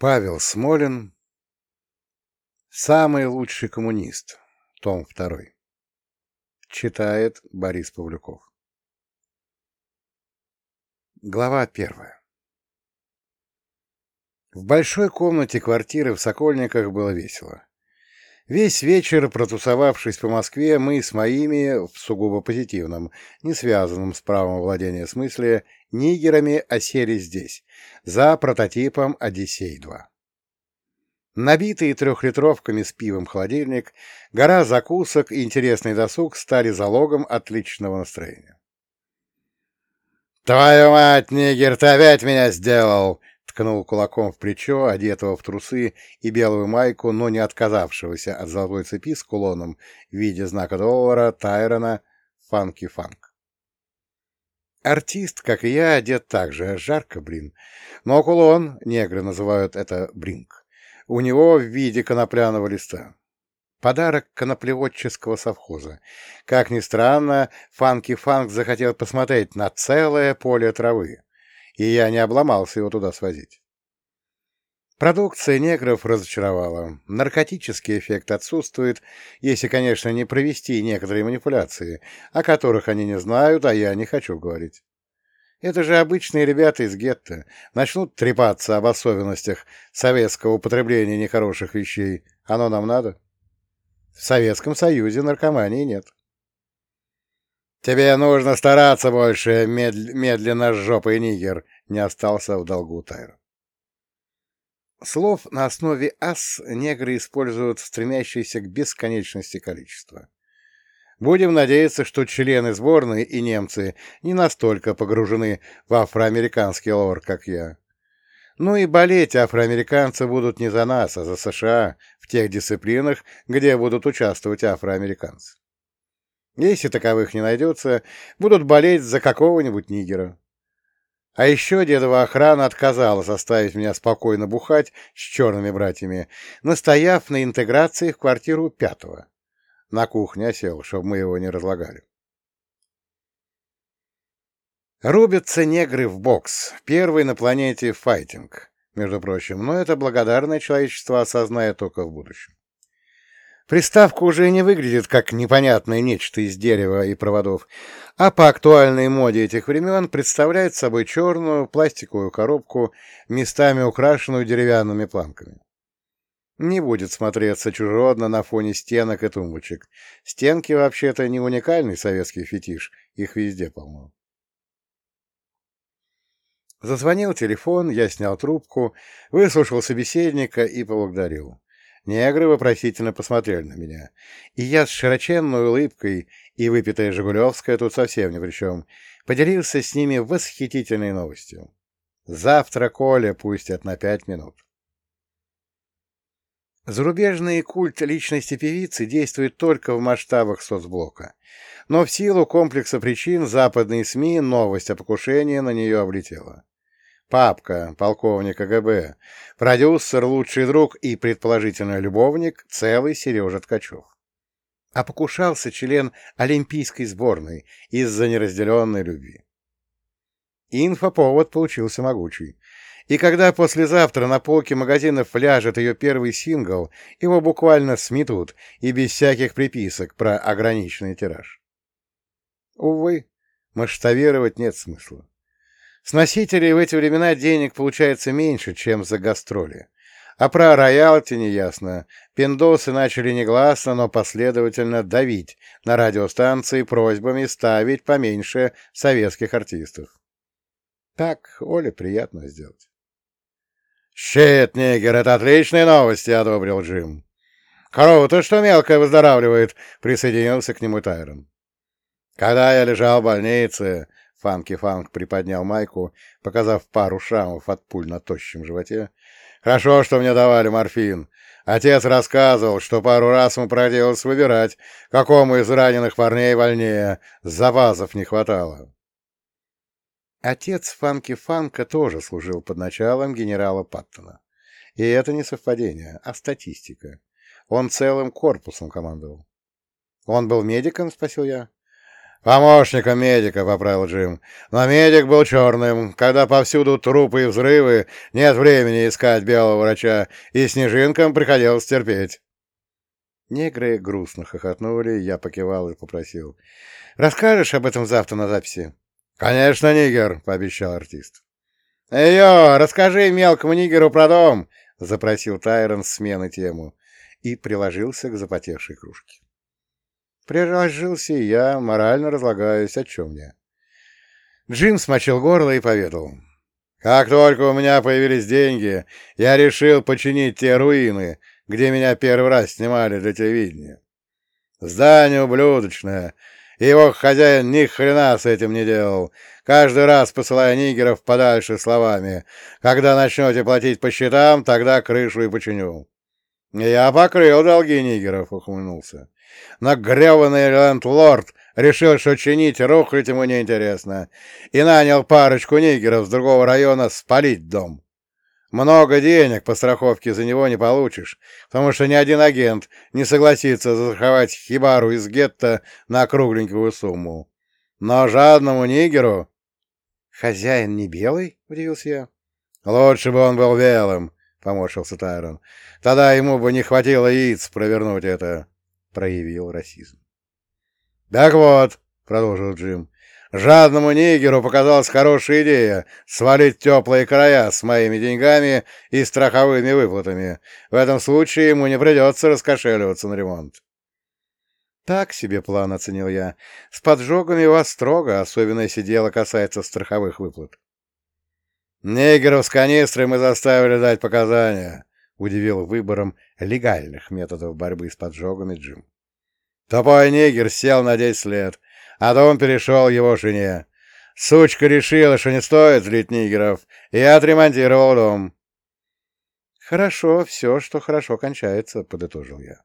Павел Смолин «Самый лучший коммунист», том 2. Читает Борис Павлюков. Глава первая. В большой комнате квартиры в Сокольниках было весело. Весь вечер, протусовавшись по Москве, мы с моими, в сугубо позитивном, не связанном с правом владения смысле, нигерами осели здесь, за прототипом «Одиссей-2». Набитый трехлитровками с пивом холодильник, гора закусок и интересный досуг стали залогом отличного настроения. «Твою мать, нигер, ты опять меня сделал!» Ткнул кулаком в плечо, одетого в трусы и белую майку, но не отказавшегося от золотой цепи с кулоном в виде знака доллара Тайрона Фанки-Фанк. Артист, как и я, одет так же, жарко, блин. Но кулон, негры называют это бринг, у него в виде конопляного листа. Подарок коноплеводческого совхоза. Как ни странно, Фанки-Фанк захотел посмотреть на целое поле травы и я не обломался его туда свозить. Продукция негров разочаровала. Наркотический эффект отсутствует, если, конечно, не провести некоторые манипуляции, о которых они не знают, а я не хочу говорить. Это же обычные ребята из гетто. Начнут трепаться об особенностях советского употребления нехороших вещей. Оно нам надо? В Советском Союзе наркомании нет. «Тебе нужно стараться больше, мед... медленно жопый нигер», — не остался в долгу Тайр. Слов на основе «ас» негры используют стремящиеся к бесконечности количества. Будем надеяться, что члены сборной и немцы не настолько погружены в афроамериканский лор, как я. Ну и болеть афроамериканцы будут не за нас, а за США в тех дисциплинах, где будут участвовать афроамериканцы. Если таковых не найдется, будут болеть за какого-нибудь нигера. А еще дедова охрана отказалась оставить меня спокойно бухать с черными братьями, настояв на интеграции в квартиру пятого. На кухне осел, чтобы мы его не разлагали. Рубятся негры в бокс, первый на планете файтинг, между прочим, но это благодарное человечество осознает только в будущем. Приставка уже не выглядит как непонятное нечто из дерева и проводов, а по актуальной моде этих времен представляет собой черную пластиковую коробку, местами украшенную деревянными планками. Не будет смотреться чужеродно на фоне стенок и тумбочек. Стенки вообще-то не уникальный советский фетиш, их везде полно. Зазвонил телефон, я снял трубку, выслушал собеседника и поблагодарил. Негры вопросительно посмотрели на меня, и я с широченной улыбкой, и выпитая Жигулевская тут совсем ни при чем, поделился с ними восхитительной новостью. Завтра Коля пустят на пять минут. Зарубежный культ личности певицы действует только в масштабах соцблока, но в силу комплекса причин западные СМИ новость о покушении на нее облетела. Папка, полковник КГБ, продюсер, лучший друг и, предположительно, любовник, целый Сережа Ткачев. А покушался член олимпийской сборной из-за неразделенной любви. Инфоповод получился могучий. И когда послезавтра на полке магазинов ляжет ее первый сингл, его буквально сметут и без всяких приписок про ограниченный тираж. Увы, масштабировать нет смысла. С носителей в эти времена денег получается меньше, чем за гастроли. А про роялти неясно. Пиндосы начали негласно, но последовательно давить на радиостанции просьбами ставить поменьше советских артистов. Так Оле приятно сделать. «Щит, нигер, это отличные новости!» — одобрил Джим. «Круто, что мелкая выздоравливает!» — присоединился к нему Тайрон. «Когда я лежал в больнице, Фанки-Фанк приподнял майку, показав пару шрамов от пуль на тощем животе. «Хорошо, что мне давали морфин. Отец рассказывал, что пару раз ему приходилось выбирать, какому из раненых парней вольнее. Запасов не хватало». Отец Фанки-Фанка тоже служил под началом генерала Паттона. И это не совпадение, а статистика. Он целым корпусом командовал. «Он был медиком?» — спросил я. «Помощником медика», — поправил Джим. «Но медик был черным. Когда повсюду трупы и взрывы, нет времени искать белого врача, и снежинкам приходилось терпеть». Негры грустно хохотнули, я покивал и попросил. «Расскажешь об этом завтра на записи?» «Конечно, нигер», — пообещал артист. «Йо, расскажи мелкому нигеру про дом», — запросил Тайрон смены тему и приложился к запотевшей кружке. Приложился и я, морально разлагаюсь, о чем я. Джим смочил горло и поведал. «Как только у меня появились деньги, я решил починить те руины, где меня первый раз снимали для телевидения. Здание ублюдочное, его хозяин ни хрена с этим не делал, каждый раз посылая нигеров подальше словами «Когда начнете платить по счетам, тогда крышу и починю». «Я покрыл долги нигеров», — ухмыльнулся. Но гребаный лендлорд решил, что чинить рухлить ему неинтересно, и нанял парочку нигеров с другого района спалить дом. Много денег по страховке за него не получишь, потому что ни один агент не согласится застраховать хибару из гетто на кругленькую сумму. Но жадному нигеру... — Хозяин не белый? — удивился я. — Лучше бы он был белым, — поморщился Тайрон. — Тогда ему бы не хватило яиц провернуть это проявил расизм. «Так вот», — продолжил Джим, — «жадному нигеру показалась хорошая идея свалить теплые края с моими деньгами и страховыми выплатами. В этом случае ему не придется раскошеливаться на ремонт». «Так себе план», — оценил я. «С поджогами у вас строго, особенно если дело касается страховых выплат». «Нигеров с канистрой мы заставили дать показания», удивил выбором легальных методов борьбы с поджогами Джим. Тупой нигер сел на десять лет, а дом перешел его жене. Сучка решила, что не стоит злить нигеров, и отремонтировал дом. — Хорошо, все, что хорошо кончается, — подытожил я.